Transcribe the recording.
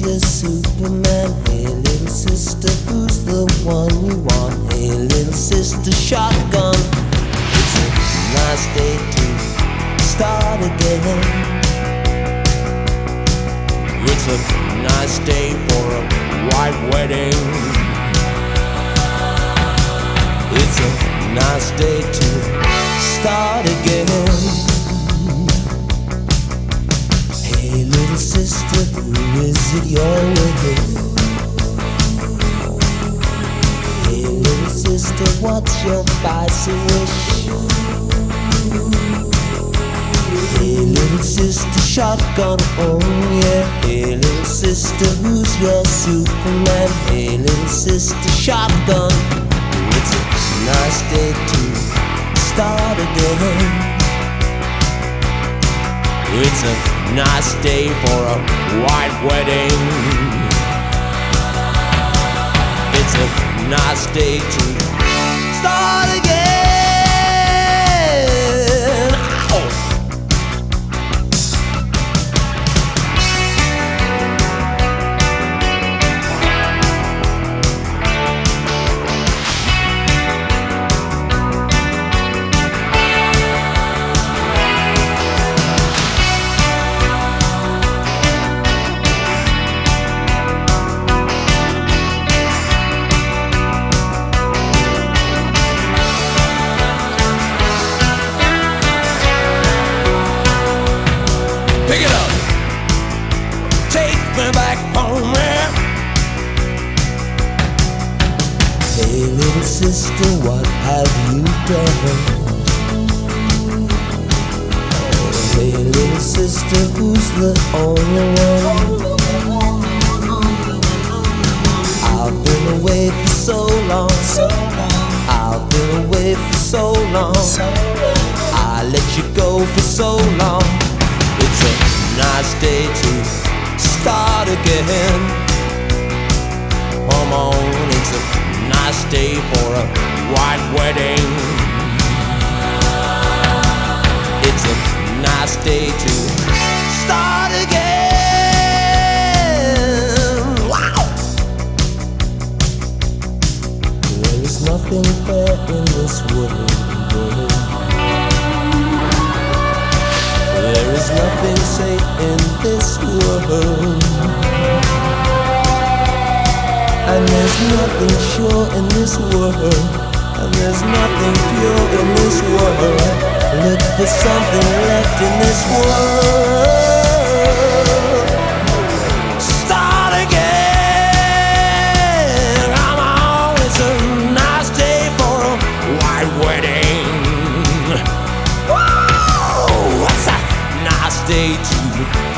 your Superman? Hey, little sister, who's the one you want? Hey, little sister, shotgun. It's a nice day to start again. It's a nice day for a white wedding. It's a nice day to start again. Sister, who is it you're with? Hey, little sister, what's your spicy wish? Hey, little sister, shotgun, oh yeah. Hey, little sister, who's your Superman? Hey, little sister, shotgun. It's a nice day to start again. It's a nice day for a white wedding. It's a nice day to Pick it up. Take me back home, man. Hey, little sister, what have you done? Hey, little sister, who's the only one? I've been away for so long. I've been away for so long. I let you go for so long. Nice day to start again. Come on, it's a nice day for a white wedding. It's a nice day to start again. Wow! There is nothing fair in this world. There is nothing safe in this world. And there's nothing sure in this world. And there's nothing pure in this world. Look for something left in this world. way to